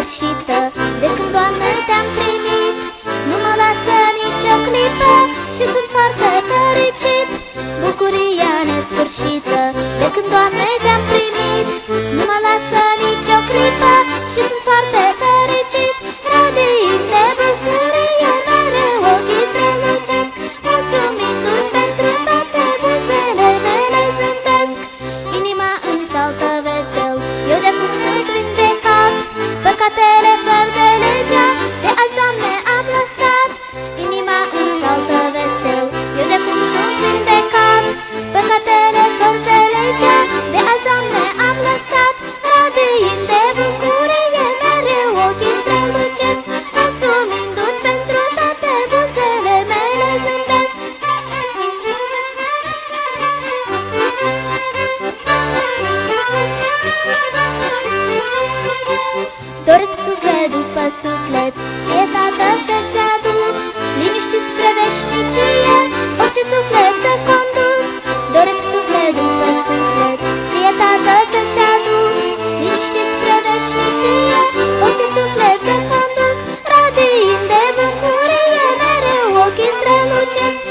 nesfârșită De când, Doamne, te-am primit Nu mă lasă nicio clipă Și sunt foarte fericit. Bucuria nesfârșită. De când, Doamne, te-am primit Nu mă lasă nicio clipă Și sunt Doresc suflet după suflet Ție, tată, să-ți aduc. Liniștit spre veșnicie Orice suflet să conduc. Doresc suflet după suflet Ție, tată, să-ți aduc. Liniștit spre veșnicie Orice suflet să conduc. Radiind de bucurie Mereu ochii strălucesc.